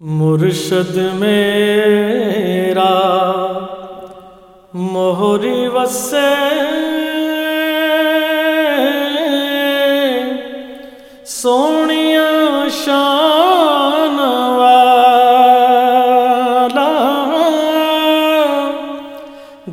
مرشد میرا موہری وسے سونیا شان والا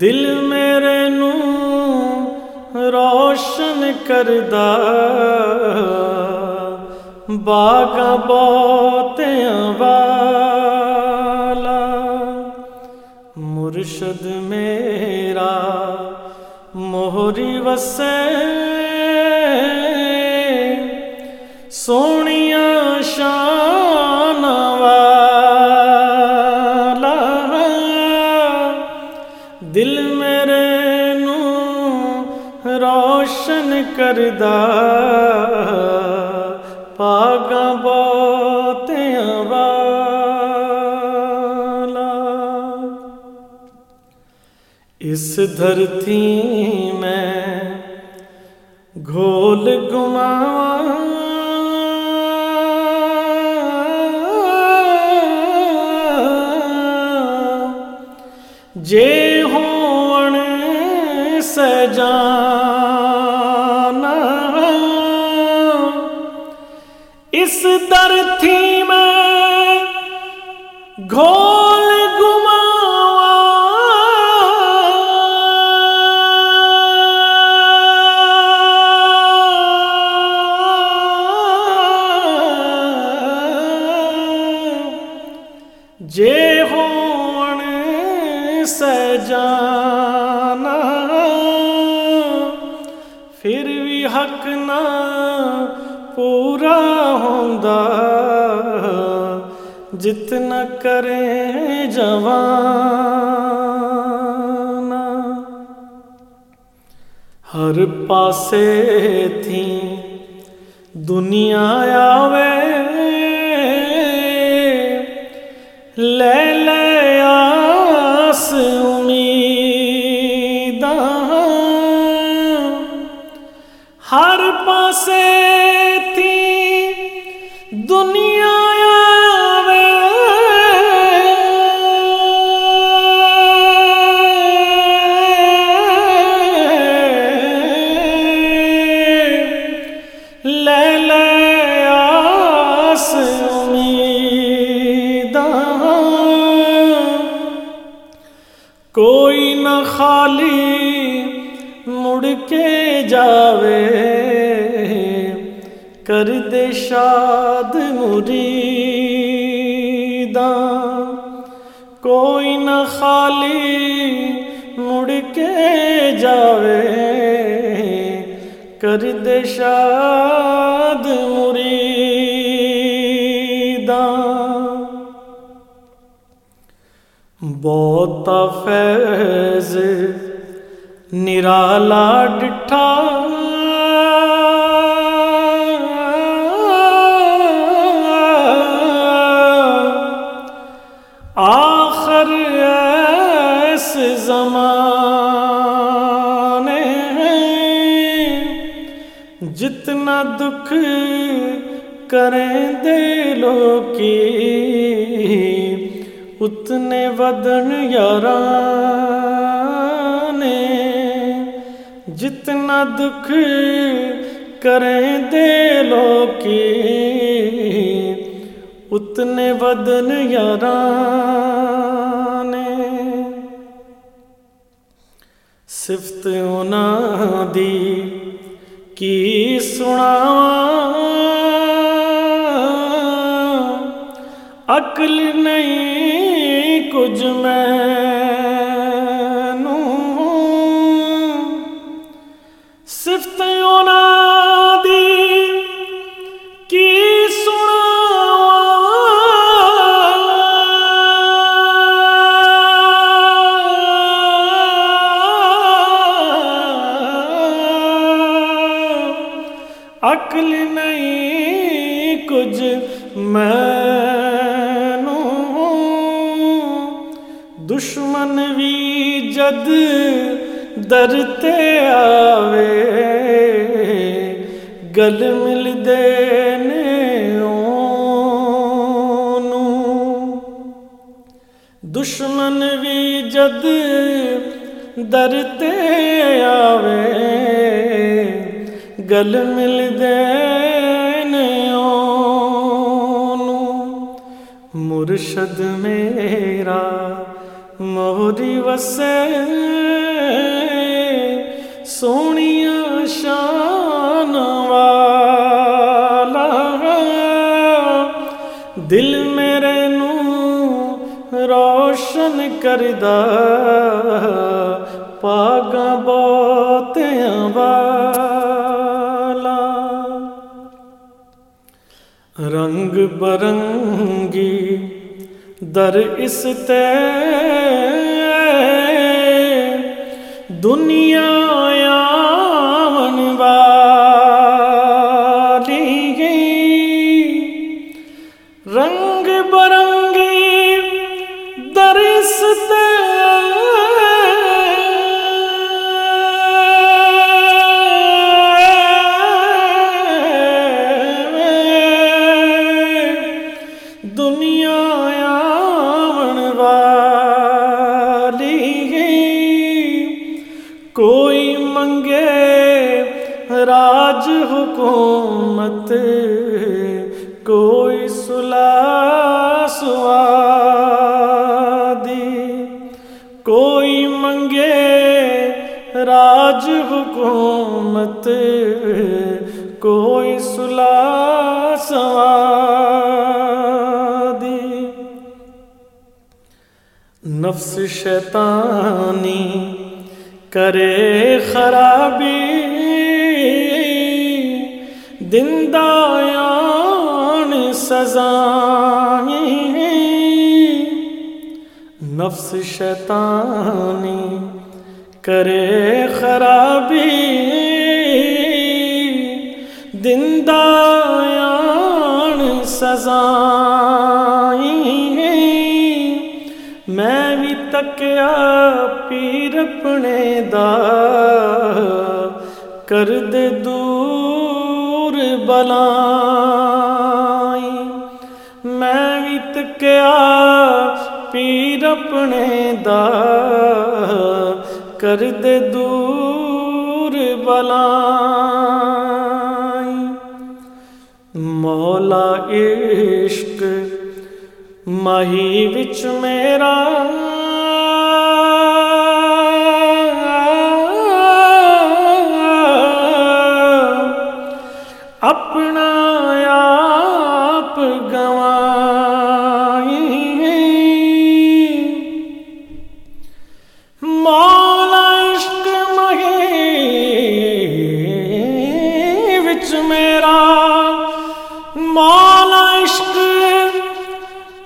دل میرے نو روشن کردہ باغ بہت والا، مرشد میرا موہری وسے سونیا شان والا۔ دل میرے نو روشن کردہ والا اس دھرتی میں گھول گما جے ہون سجانا اس در تھی میں گھول گما جے ہون سجانا پھر بھی حق نہ پورا ہوندا جتنا کرے جوان ہر پاسے تھی دنیا آوے، لے لے آس امیداں۔ ہر پاسے تھی دنیا لے کوئی نہ خالی مڑ کے جاوے۔ کر دے شاد مریداں۔ کوئی نہ خالی مڑ کے جاوے۔ کر دے شاد مریداں۔ بہت فیض، نرالا ڈٹھا۔ دکھ کریں دلوں کی اتنے ودن یارانے جتنا دکھ کریں دلوں کی اتنے ودن یارانے صفت اونا دی کی سنا عقل نہیں دشمن بھی جد درتے آوے گل مل دے دشمن بھی جد درتے آوے گل مل دین مرشد میرا موری وسے سونیا شان والا دل میرے نو روشن کردہ پاگا بہت والا رنگ برنگی در اس دنیا سوادی۔ کوئی منگے راج حکومت، کوئی سلا سوادی۔ نفس شیطانی کرے خرابی دن دایان سزائیں۔ نفس شیطانی کرے خرابی دن دایان سزائیں میں بھی تکیا پیر اپنے دا کر دے دور بلائی اپنے دا کر دے دور بلائی مولا عشق ماہی وچ میرا مولا عشق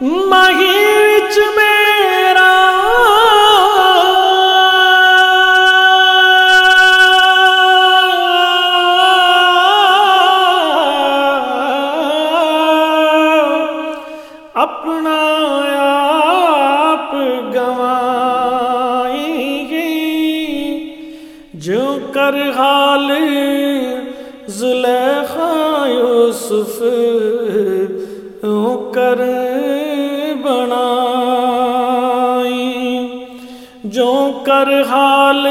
مہی وچ میرا اپنا آپ گوائی جو کر حال زلیخا یوسف کر بنائی جو کر حال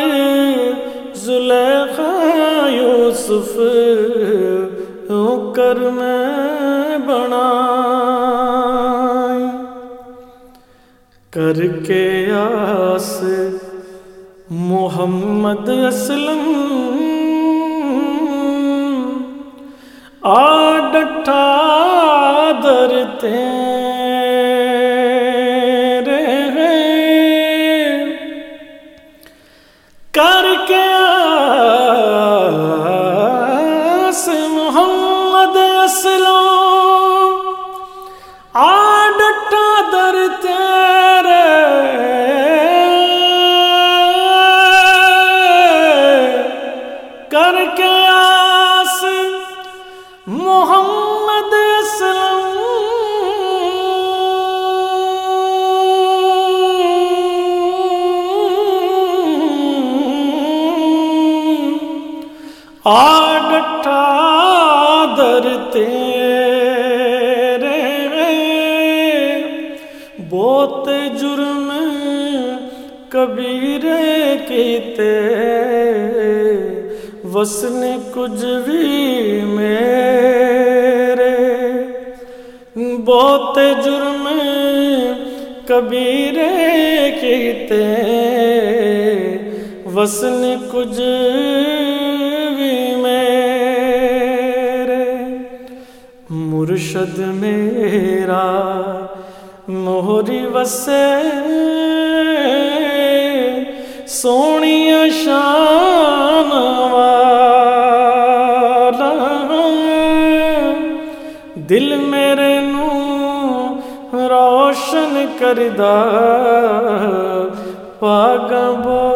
زلیخا یوسف کر میں بنائی کر کے آس محمد اسلم آ ڈٹھا درتے تیرے بہت جرم کبیر کیتے، وسن کچھ بھی میرے۔ بہت جرم کبیر کیتے، وسن کچھ مرشد میرا موہری وسے سونی شان والا دل میرے نو روشن کردہ پاگا بول